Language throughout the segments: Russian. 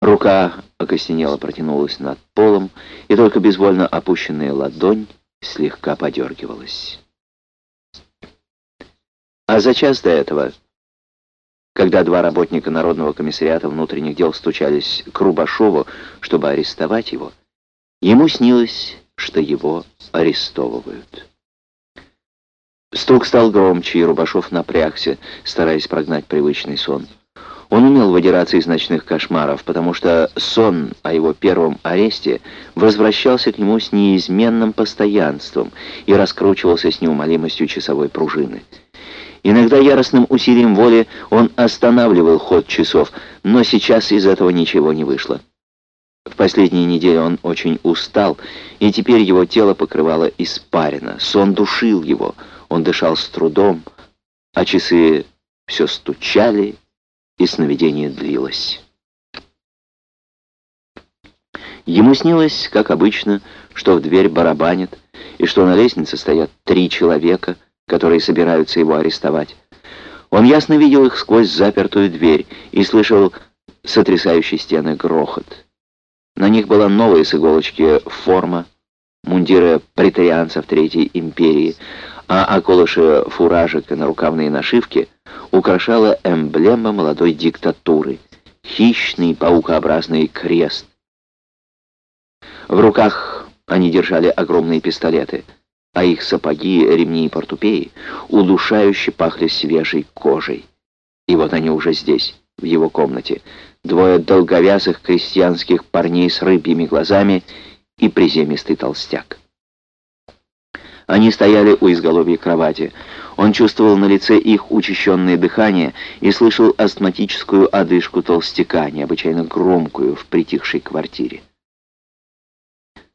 Рука окостенело протянулась над полом, и только безвольно опущенная ладонь слегка подергивалась. А за час до этого, когда два работника Народного комиссариата внутренних дел стучались к Рубашову, чтобы арестовать его, ему снилось, что его арестовывают. Стук стал громче, и Рубашов напрягся, стараясь прогнать привычный сон. Он умел выдираться из ночных кошмаров, потому что сон о его первом аресте возвращался к нему с неизменным постоянством и раскручивался с неумолимостью часовой пружины. Иногда яростным усилием воли он останавливал ход часов, но сейчас из этого ничего не вышло. В последние недели он очень устал, и теперь его тело покрывало испарина. Сон душил его, он дышал с трудом, а часы все стучали и сновидение длилось. Ему снилось, как обычно, что в дверь барабанят, и что на лестнице стоят три человека, которые собираются его арестовать. Он ясно видел их сквозь запертую дверь и слышал сотрясающий стены грохот. На них была новая с иголочки форма, мундиры претарианцев Третьей империи, а околыши фуражек и нарукавные нашивки украшала эмблема молодой диктатуры — хищный паукообразный крест. В руках они держали огромные пистолеты, а их сапоги, ремни и портупеи удушающе пахли свежей кожей. И вот они уже здесь, в его комнате, двое долговязых крестьянских парней с рыбьими глазами и приземистый толстяк. Они стояли у изголовья кровати. Он чувствовал на лице их учащенное дыхание и слышал астматическую одышку толстяка, необычайно громкую в притихшей квартире.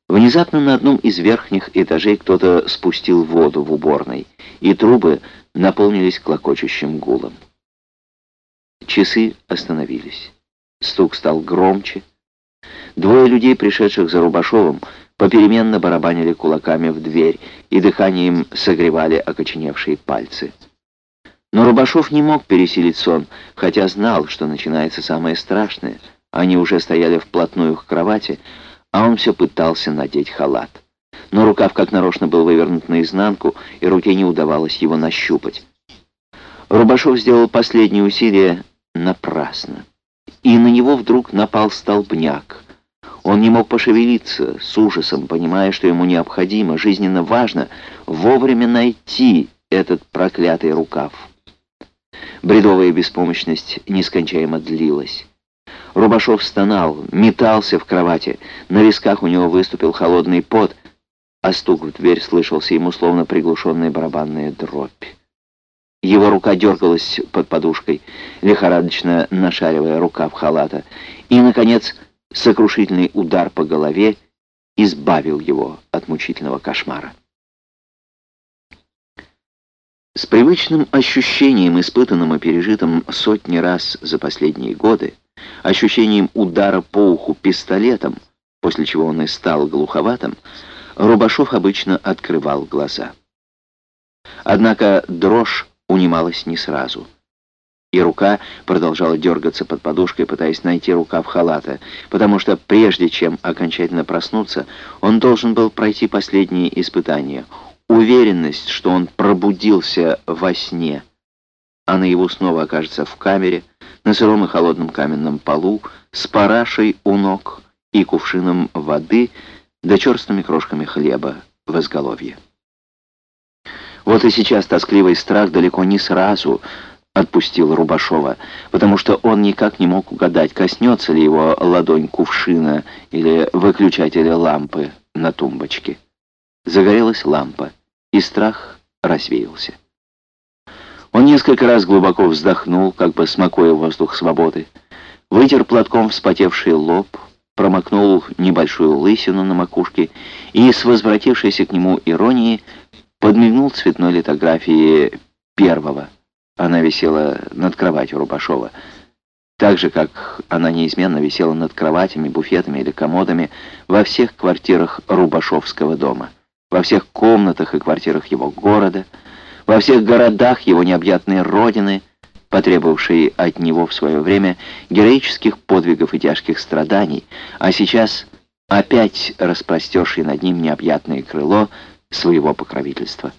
Внезапно на одном из верхних этажей кто-то спустил воду в уборной, и трубы наполнились клокочущим гулом. Часы остановились. Стук стал громче. Двое людей, пришедших за Рубашовым, попеременно барабанили кулаками в дверь и дыханием согревали окоченевшие пальцы. Но Рубашов не мог пересилить сон, хотя знал, что начинается самое страшное. Они уже стояли вплотную к кровати, а он все пытался надеть халат. Но рукав как нарочно был вывернут наизнанку, и руке не удавалось его нащупать. Рубашов сделал последние усилия напрасно. И на него вдруг напал столбняк — он не мог пошевелиться, с ужасом, понимая, что ему необходимо, жизненно важно, вовремя найти этот проклятый рукав. Бредовая беспомощность нескончаемо длилась. Рубашов стонал, метался в кровати, на висках у него выступил холодный пот, а стук в дверь слышался ему словно приглушенная барабанная дробь. Его рука дергалась под подушкой, лихорадочно нашаривая рукав халата, и, наконец, сокрушительный удар по голове избавил его от мучительного кошмара. С привычным ощущением, испытанным и пережитым сотни раз за последние годы, ощущением удара по уху пистолетом, после чего он и стал глуховатым, Рубашов обычно открывал глаза. Однако дрожь унималась не сразу — и рука продолжала дергаться под подушкой, пытаясь найти рукав халата, потому что прежде чем окончательно проснуться, он должен был пройти последние испытания. Уверенность, что он пробудился во сне, а наяву снова окажется в камере, на сыром и холодном каменном полу, с парашей у ног и кувшином воды, да черстыми крошками хлеба в изголовье. Вот и сейчас тоскливый страх далеко не сразу — отпустил Рубашова, потому что он никак не мог угадать, коснется ли его ладонь кувшина или выключателя лампы на тумбочке. Загорелась лампа, и страх развеялся. Он несколько раз глубоко вздохнул, как бы смакуя воздух свободы, вытер платком вспотевший лоб, промокнул небольшую лысину на макушке и, с возвратившейся к нему иронией, подмигнул цветной литографии первого она висела над кроватью Рубашова, так же, как она неизменно висела над кроватями, буфетами или комодами во всех квартирах Рубашовского дома, во всех комнатах и квартирах его города, во всех городах его необъятной родины, потребовавший от него в свое время героических подвигов и тяжких страданий, а сейчас опять распростерший над ним необъятное крыло своего покровительства.